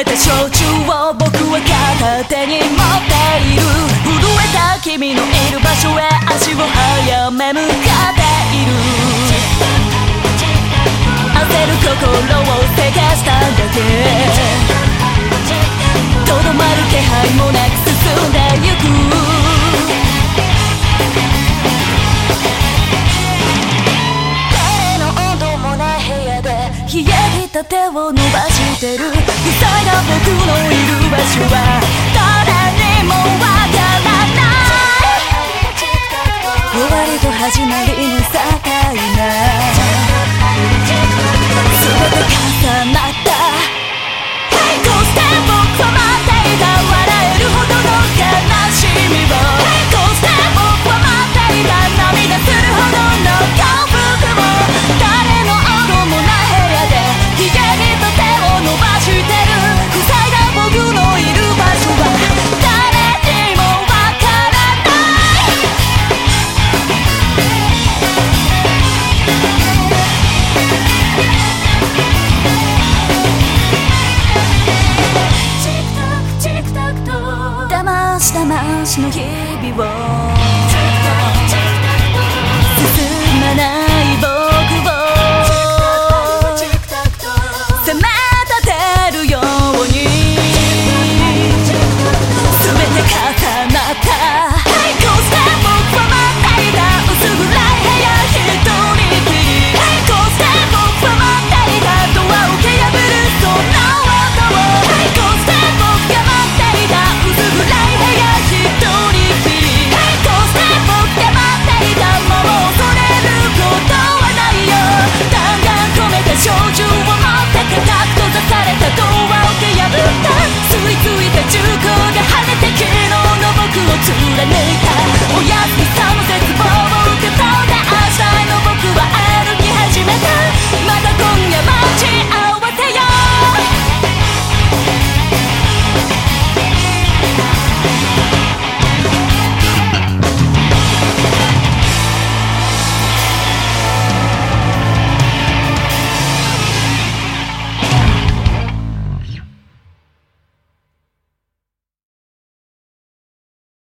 えた焼酎を僕は片手に持っている。震えた君のいる場所へ足を早め向かた手を伸ばしてる。塞いだ僕のいる場所は誰にもわからない。終わりと始まりのさの日々を。進まない